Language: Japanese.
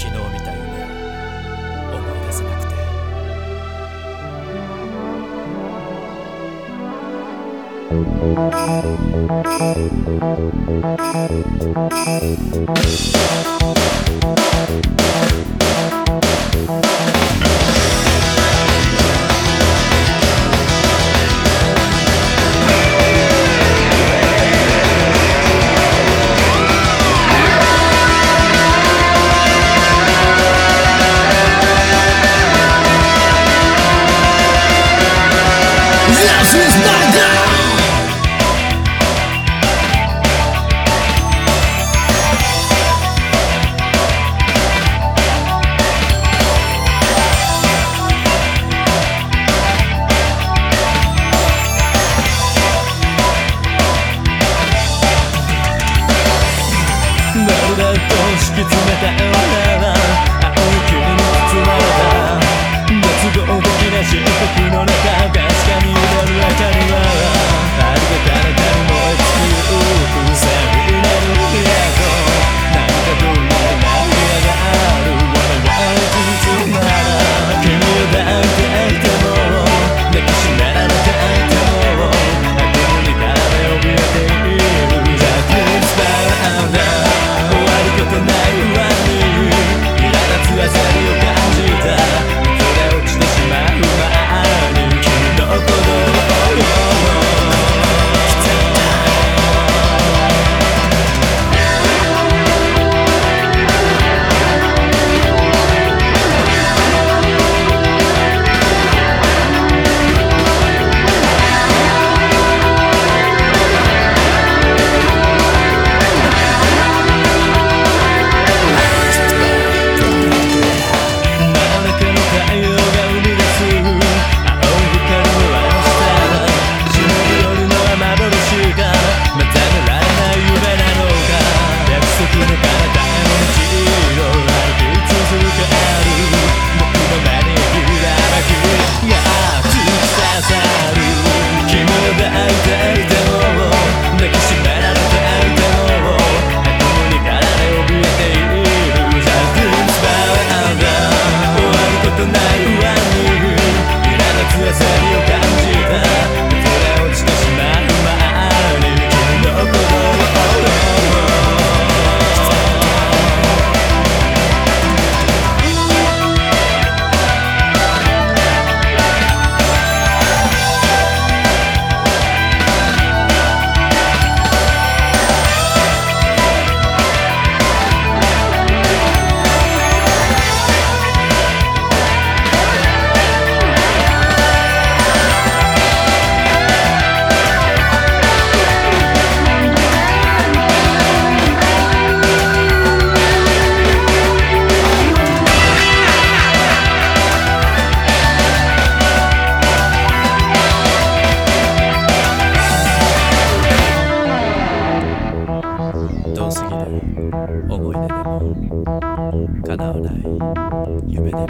昨日見た夢を思い出せなくて「ぎつめた笑青い霧に包まれた。絶望的な祝福の中遠すぎる思い出でも叶わない夢でも。